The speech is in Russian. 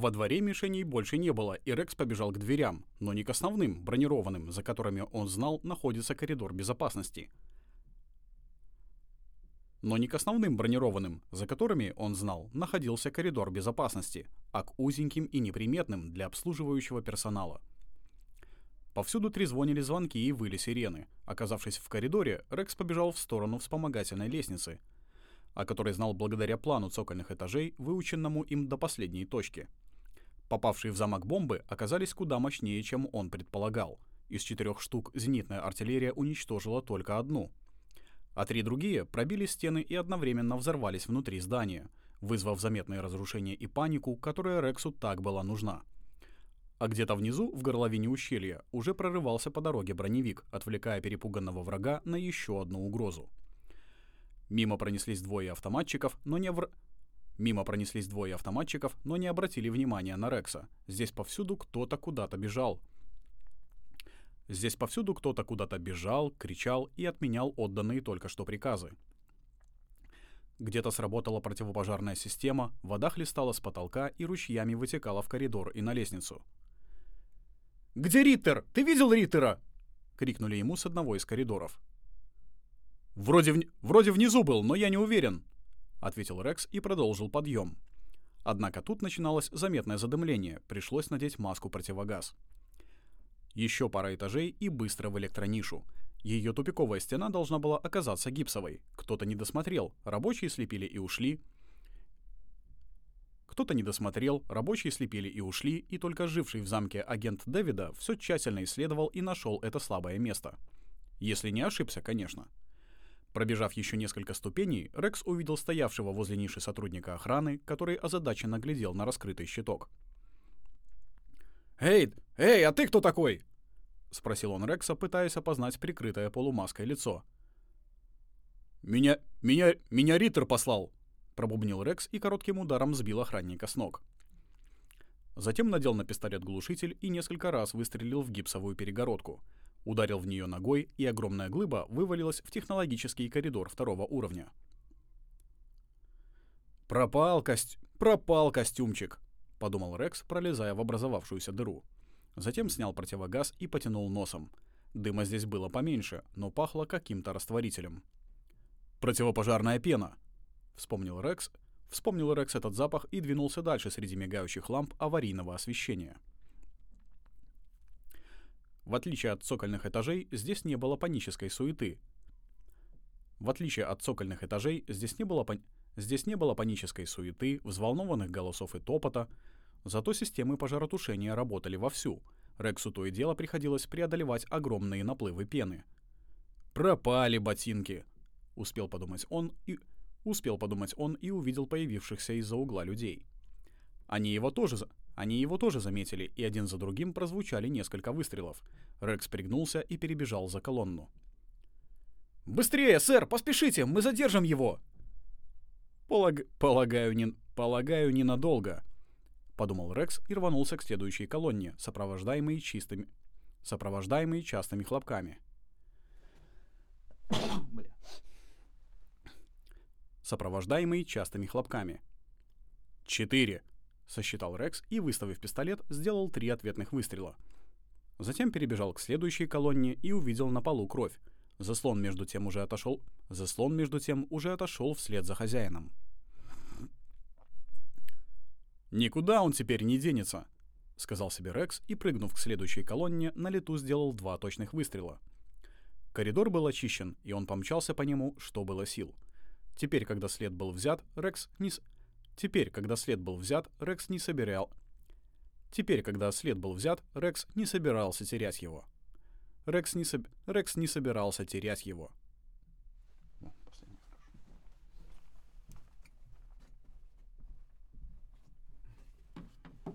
Во дворе мишеней больше не было, и Рекс побежал к дверям, но не к основным, бронированным, за которыми он знал находится коридор безопасности. Но не к основным бронированным, за которыми, он знал, находился коридор безопасности, а к узеньким и неприметным для обслуживающего персонала. Повсюду трезвонили звонки и выли сирены. Оказавшись в коридоре, Рекс побежал в сторону вспомогательной лестницы, о которой знал благодаря плану цокольных этажей, выученному им до последней точки — Попавшие в замок бомбы оказались куда мощнее, чем он предполагал. Из четырех штук зенитная артиллерия уничтожила только одну. А три другие пробили стены и одновременно взорвались внутри здания, вызвав заметное разрушение и панику, которая Рексу так была нужна. А где-то внизу, в горловине ущелья, уже прорывался по дороге броневик, отвлекая перепуганного врага на еще одну угрозу. Мимо пронеслись двое автоматчиков, но не, в... Мимо пронеслись двое автоматчиков, но не обратили внимания на Рекса. Здесь повсюду кто-то куда-то бежал. Здесь повсюду кто-то куда-то бежал, кричал и отменял отданные только что приказы. Где-то сработала противопожарная система, вода хлестала с потолка и ручьями вытекала в коридор и на лестницу. «Где Риттер? Ты видел Риттера?» — крикнули ему с одного из коридоров. «Вроде, в... Вроде внизу был, но я не уверен», — ответил Рекс и продолжил подъем. Однако тут начиналось заметное задымление, пришлось надеть маску-противогаз. Еще пара этажей и быстро в электронишу. Ее тупиковая стена должна была оказаться гипсовой. Кто-то не досмотрел, рабочие слепили и ушли. Кто-то не досмотрел, рабочие слепили и ушли, и только живший в замке агент Дэвида все тщательно исследовал и нашел это слабое место. Если не ошибся, конечно. Пробежав еще несколько ступеней, Рекс увидел стоявшего возле ниши сотрудника охраны, который озадаченно глядел на раскрытый щиток. «Эй, эй, а ты кто такой?» — спросил он Рекса, пытаясь опознать прикрытое полумаской лицо. «Меня... меня... меня Риттер послал!» — пробубнил Рекс и коротким ударом сбил охранника с ног. Затем надел на пистолет глушитель и несколько раз выстрелил в гипсовую перегородку — Ударил в нее ногой, и огромная глыба вывалилась в технологический коридор второго уровня. «Пропал кость... пропал костюмчик!» — подумал Рекс, пролезая в образовавшуюся дыру. Затем снял противогаз и потянул носом. Дыма здесь было поменьше, но пахло каким-то растворителем. «Противопожарная пена!» — вспомнил Рекс. Вспомнил Рекс этот запах и двинулся дальше среди мигающих ламп аварийного освещения. В отличие от цокольных этажей, здесь не было панической суеты. В отличие от цокольных этажей, здесь не было, пан... здесь не было панической суеты, взволнованных голосов и топота. Зато системы пожаротушения работали вовсю. Рексу то и дело приходилось преодолевать огромные наплывы пены. «Пропали ботинки!» — успел подумать он и... Успел подумать он и увидел появившихся из-за угла людей. Они его тоже, они его тоже заметили, и один за другим прозвучали несколько выстрелов. Рекс пригнулся и перебежал за колонну. «Быстрее, сэр, поспешите, мы задержим его!» Полаг... «Полагаю, не... полагаю, ненадолго», — подумал Рекс и рванулся к следующей колонне, сопровождаемой чистыми... сопровождаемой частыми хлопками. Сопровождаемый частыми хлопками. «Четыре!» сосчитал Рекс и, выставив пистолет, сделал три ответных выстрела. Затем перебежал к следующей колонне и увидел на полу кровь. Заслон между тем уже отошел. Заслон между тем уже отошел вслед за хозяином. Никуда он теперь не денется, сказал себе Рекс и, прыгнув к следующей колонне, на лету сделал два точных выстрела. Коридор был очищен, и он помчался по нему, что было сил. Теперь, когда след был взят, Рекс не, Теперь, когда след был взят, Рекс не собирал... Теперь, когда след был взят, Рекс не собирался терять его. Рекс не, соб... Рекс не собирался терять его.